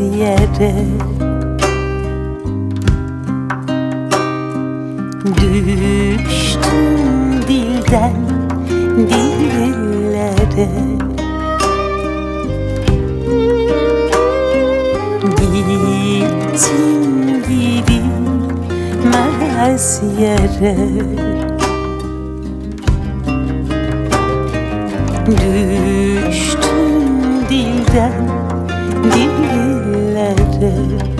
yere Düştüm dilden dillere. Gittim gidilmez yere Düştüm dilden dillere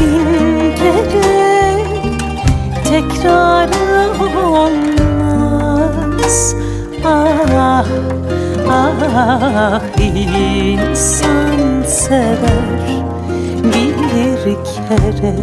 Bin kere tekrarı olmaz. Ah ah insan sever. Bir kere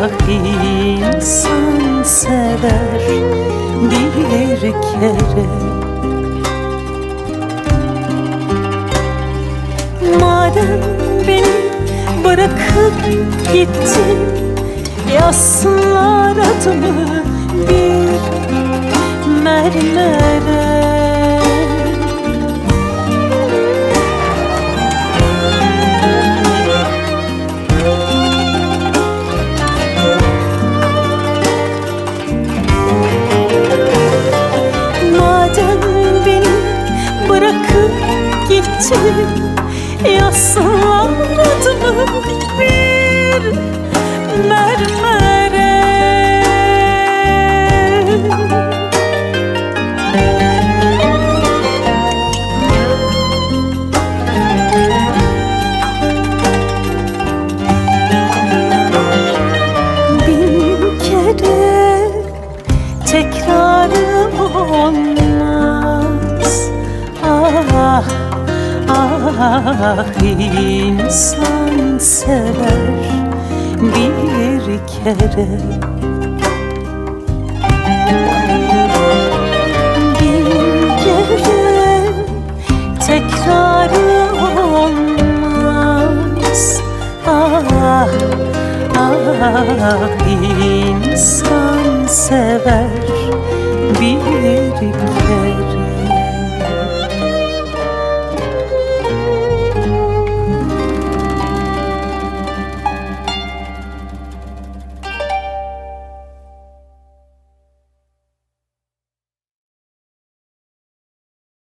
ah insan sever bir kere. Madem beni bırakıp gittin Yazsınlar adımı bir mermere gittin Yazsınlar ah insan sever bir kere. Bin kere tekrarı olmaz. Ah ah insan sever bir kere